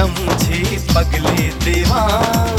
समझी पगली दीवान।